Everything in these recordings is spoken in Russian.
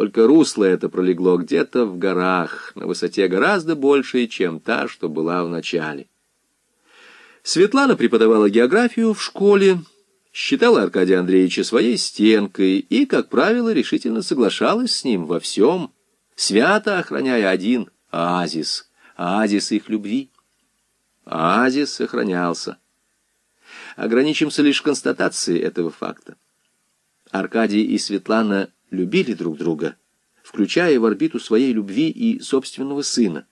Только русло это пролегло где-то в горах, на высоте гораздо большей, чем та, что была в начале. Светлана преподавала географию в школе, считала Аркадия Андреевича своей стенкой и, как правило, решительно соглашалась с ним во всем, свято охраняя один оазис, оазис их любви. Оазис сохранялся. Ограничимся лишь констатацией этого факта. Аркадий и Светлана любили друг друга, включая в орбиту своей любви и собственного сына.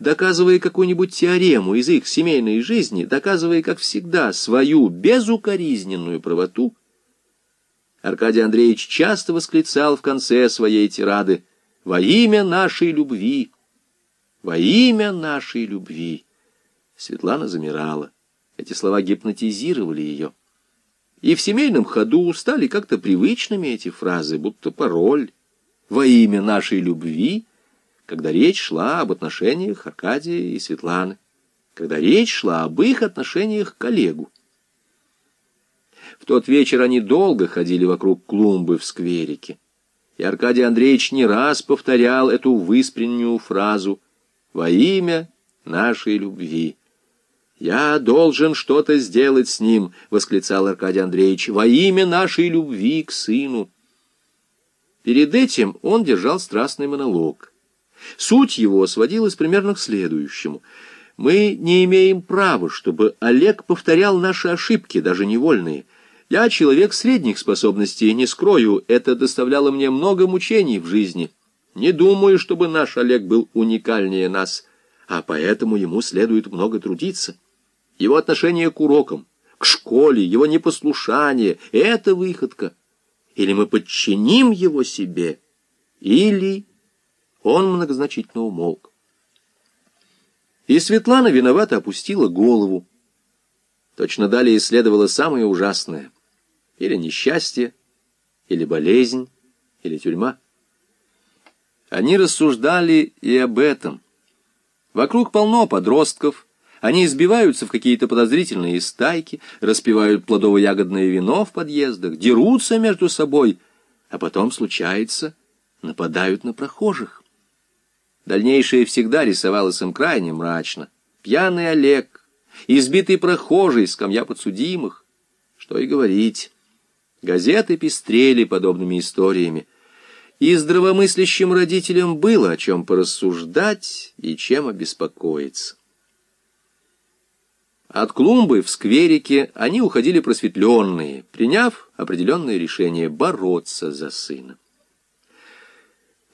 Доказывая какую-нибудь теорему из их семейной жизни, доказывая, как всегда, свою безукоризненную правоту, Аркадий Андреевич часто восклицал в конце своей тирады «Во имя нашей любви! Во имя нашей любви!» Светлана замирала. Эти слова гипнотизировали ее. И в семейном ходу стали как-то привычными эти фразы, будто пароль «Во имя нашей любви», когда речь шла об отношениях Аркадия и Светланы, когда речь шла об их отношениях к коллегу. В тот вечер они долго ходили вокруг клумбы в скверике, и Аркадий Андреевич не раз повторял эту выспреннюю фразу «Во имя нашей любви». «Я должен что-то сделать с ним», — восклицал Аркадий Андреевич, «во имя нашей любви к сыну». Перед этим он держал страстный монолог. Суть его сводилась примерно к следующему. «Мы не имеем права, чтобы Олег повторял наши ошибки, даже невольные. Я человек средних способностей, не скрою, это доставляло мне много мучений в жизни. Не думаю, чтобы наш Олег был уникальнее нас, а поэтому ему следует много трудиться» его отношение к урокам, к школе, его непослушание — это выходка. Или мы подчиним его себе, или... Он многозначительно умолк. И Светлана виновато опустила голову. Точно далее следовало самое ужасное. Или несчастье, или болезнь, или тюрьма. Они рассуждали и об этом. Вокруг полно подростков — они избиваются в какие-то подозрительные стайки, распивают плодово-ягодное вино в подъездах, дерутся между собой, а потом, случается, нападают на прохожих. Дальнейшее всегда рисовалось им крайне мрачно. Пьяный Олег, избитый прохожий, скамья подсудимых. Что и говорить. Газеты пестрели подобными историями. И здравомыслящим родителям было о чем порассуждать и чем обеспокоиться. От клумбы в скверике они уходили просветленные, приняв определенное решение бороться за сына.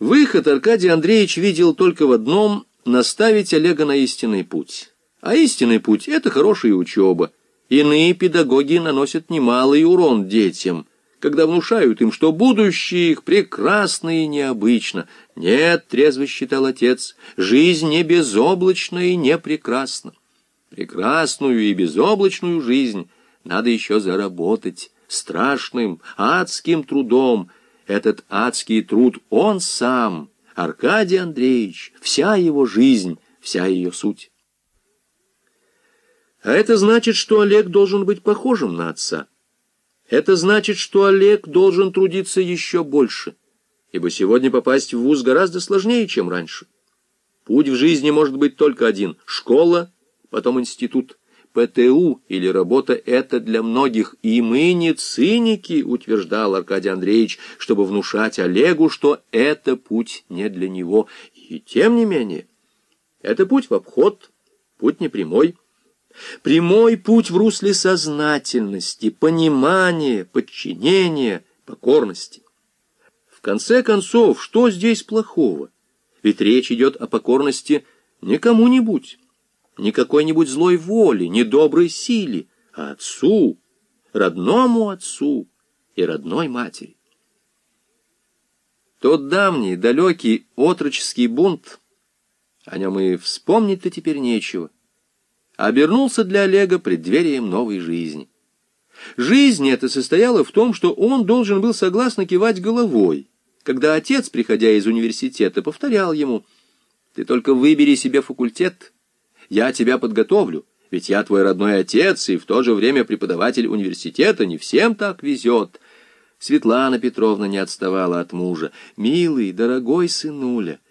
Выход Аркадий Андреевич видел только в одном — наставить Олега на истинный путь. А истинный путь — это хорошая учеба. Иные педагоги наносят немалый урон детям, когда внушают им, что будущее их прекрасно и необычно. Нет, трезво считал отец, жизнь не безоблачна и не прекрасна. Прекрасную и безоблачную жизнь надо еще заработать страшным, адским трудом. Этот адский труд он сам, Аркадий Андреевич, вся его жизнь, вся ее суть. А это значит, что Олег должен быть похожим на отца. Это значит, что Олег должен трудиться еще больше, ибо сегодня попасть в вуз гораздо сложнее, чем раньше. Путь в жизни может быть только один — школа потом институт. ПТУ или работа — это для многих, и мы не циники, утверждал Аркадий Андреевич, чтобы внушать Олегу, что это путь не для него. И тем не менее, это путь в обход, путь непрямой. Прямой путь в русле сознательности, понимания, подчинения, покорности. В конце концов, что здесь плохого? Ведь речь идет о покорности не кому-нибудь, не какой-нибудь злой воли, не доброй силе, а отцу, родному отцу и родной матери. Тот давний, далекий отроческий бунт, о нем и вспомнить-то теперь нечего, обернулся для Олега преддверием новой жизни. Жизнь эта состояла в том, что он должен был согласно кивать головой, когда отец, приходя из университета, повторял ему «Ты только выбери себе факультет» Я тебя подготовлю, ведь я твой родной отец и в то же время преподаватель университета, не всем так везет. Светлана Петровна не отставала от мужа. «Милый, дорогой сынуля,